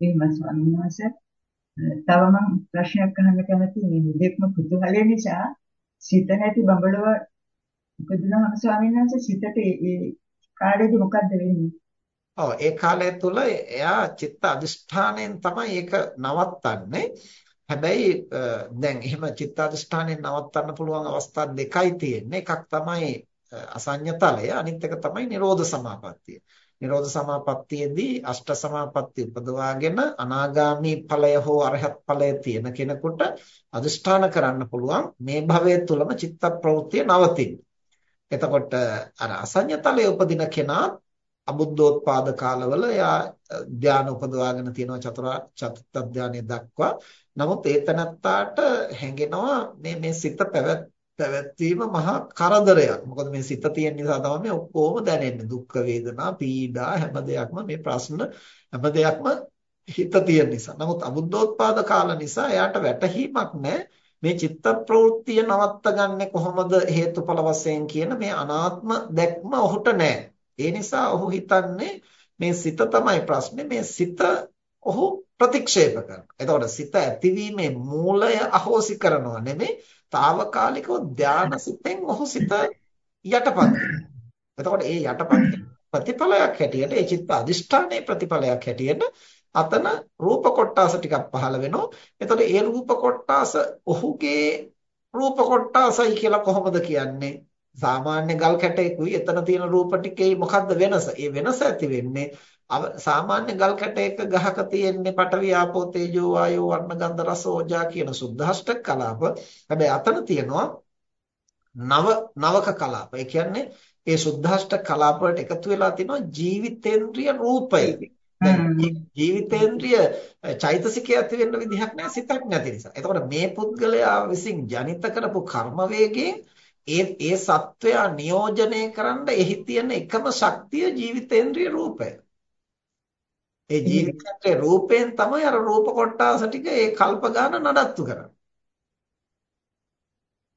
එහෙම ස්වාමීන් වහන්සේ තව මම ප්‍රශ්නයක් අහන්න කැමතියි මේ මුදෙක්ම කුතුහලය නිසා සිත නැති බඹලව උපදිනවම ස්වාමීන් වහන්සේ සිතට ඒ කාලේදී මොකද්ද වෙන්නේ? ඔව් ඒ කාලය තුල එයා චිත්ත අදිෂ්ඨාණයෙන් තමයි ඒක නවත්තන්නේ. හැබැයි දැන් එහෙම චිත්ත අදිෂ්ඨාණයෙන් නවත්තන්න පුළුවන් අවස්ථා දෙකයි තියෙන්නේ. එකක් තමයි අසඤ්ඤතලය අනිත් එක තමයි නිරෝධ සමාපත්තිය. නිරෝධ සමාපත්තියේදී අෂ්ට සමාපatti උපදවාගෙන අනාගාමී ඵලය හෝ අරහත් ඵලය තියෙන කෙනෙකුට අදිෂ්ඨාන කරන්න පුළුවන් මේ භවයේ තුලම චිත්ත ප්‍රවෘත්තිය නවතින. එතකොට අර අසඤ්ඤතලයේ උපදින කෙනා අබුද්ධෝත්පාද කාලවල එයා ධානය උපදවාගෙන තියෙනවා චතුරාර්ය චතුත්ථ ධානය දක්වා. නමුත් ඒ තනත්තාට හැඟෙනවා මේ මේ සිත පැවැත් පැවැත්වීම මහා කරදරයක්. මොකද මේ සිත තියෙන නිසා තමයි මේ ඔක්කොම දැනෙන්නේ. දුක් වේදනා, පීඩා හැම දෙයක්ම මේ ප්‍රශ්න හැම දෙයක්ම හිත තියෙන නිසා. නමුත් අබුද්ධෝත්පාද කාල නිසා එයාට වැටහීමක් නැහැ. මේ චිත්ත ප්‍රවෘත්තිය නවත්තගන්නේ කොහොමද හේතුඵල වශයෙන් කියන මේ අනාත්ම දැක්ම ඔහුට නැහැ. ඒ නිසා ඔහු හිතන්නේ මේ සිත තමයි ප්‍රශ්නේ. මේ සිත ඔහු ප්‍රතික්ෂේප කරනවා. එතකොට සිත ඇතිවීමේ මූලය අහෝසි කරනවා නෙමෙයි తాවකාලිකව ධානසිතෙන් ඔහු සිත යටපත් එතකොට ඒ යටපත් ප්‍රතිඵලයක් හැටියට ඒ චිත්ත අදිෂ්ඨානයේ ප්‍රතිඵලයක් හැටියට අතන රූප කොටාස ටිකක් පහළ වෙනවා. එතකොට ඒ රූප කොටාස ඔහුගේ රූප කොටාසයි කියලා කොහොමද කියන්නේ? සාමාන්‍ය ගල් කැටයකුයි එතන තියෙන රූප ටිකේ මොකද්ද වෙනස? ඒ වෙනස ඇති වෙන්නේ සාමාන්‍ය ගල් කැටයක ගහක තියෙන්නේ පඨවි ආපෝ තේජෝ වායෝ වර්ණ ගන්ධ රස ඕජා කියන සුද්ධාෂ්ටක කලාප. හැබැයි අතන තියෙනවා නව නවක කලාප. ඒ කියන්නේ ඒ සුද්ධාෂ්ටක කලාප වලට එකතු වෙලා තියෙනවා ජීවිතේන්ද්‍රිය රූපය. ජීවිතේන්ද්‍රිය චෛතසිකය ඇති වෙන්න විදිහක් නැහැ සිතක් නැති නිසා. එතකොට මේ පුද්ගලයා විසින් ජනිත කරපු කර්ම වේගයෙන් ඒ ඒ සත්වයා නියෝජනය කරන්න එහි තියෙන එකම ශක්තිය ජීවිතේන්ද්‍රිය රූපය. ඒ ජීවිතයේ රූපයෙන් තමයි අර රූප කොටාස ටික ඒ කල්ප ගන්න නඩත්තු කරන්නේ.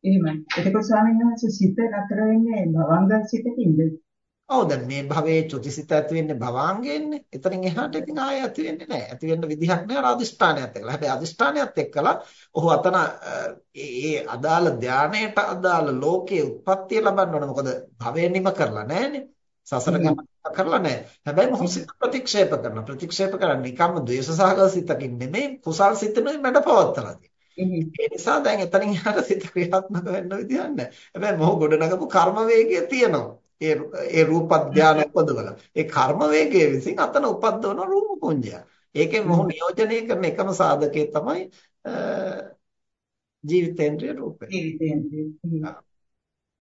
එහෙමයි. එතකොට ස්වාමීන් වහන්සේ සිත නතර වෙන්නේ භවංග සිතකින්ද? ඔව් දැන් මේ භවයේ චුතිසිත ඇති වෙන්නේ භවාංගයෙන්නේ. එතනින් එහාට ඉතින් ආයෙ ඇති වෙන්නේ නැහැ. ඇති වෙන්න විදිහක් නැහැ අදිෂ්ඨානයත් එක්කලා. හැබැයි අදිෂ්ඨානයත් එක්කලා ඔහු අතන ඒ අදාළ ධානයට අදාළ ලෝකයේ උත්පත්තිය ලබන්න ඕන. මොකද භවය නිම කරලා නැහැනේ. සසර ගමන කරලා නැහැ. හැබැයි මොහොත සිත ප්‍රතික්ෂේප කරනවා. ප්‍රතික්ෂේප කරන්නේ නිකම්ම ද්වේෂ සහගත සිතකින් නෙමෙයි කුසල් සිතෙනුයි මඩ පවත්තලා ඒ නිසා දැන් එතනින් එහාට සිත ක්‍රියාත්මක වෙන්න විදියක් නැහැ. හැබැයි මොහො ගොඩනගපු කර්ම වේගය තියෙනවා. ඒ ඒ රූප ධානය උපදවලා. ඒ කර්ම වේගය විසින් අතන උපද්දවන රූප පුඤ්ජය. ඒකෙන් මොහු නියෝජනය කරන එකම සාධකය තමයි ජීවිතේන්ද්‍රිය රූපය. ජීවිතේන්ද්‍රිය.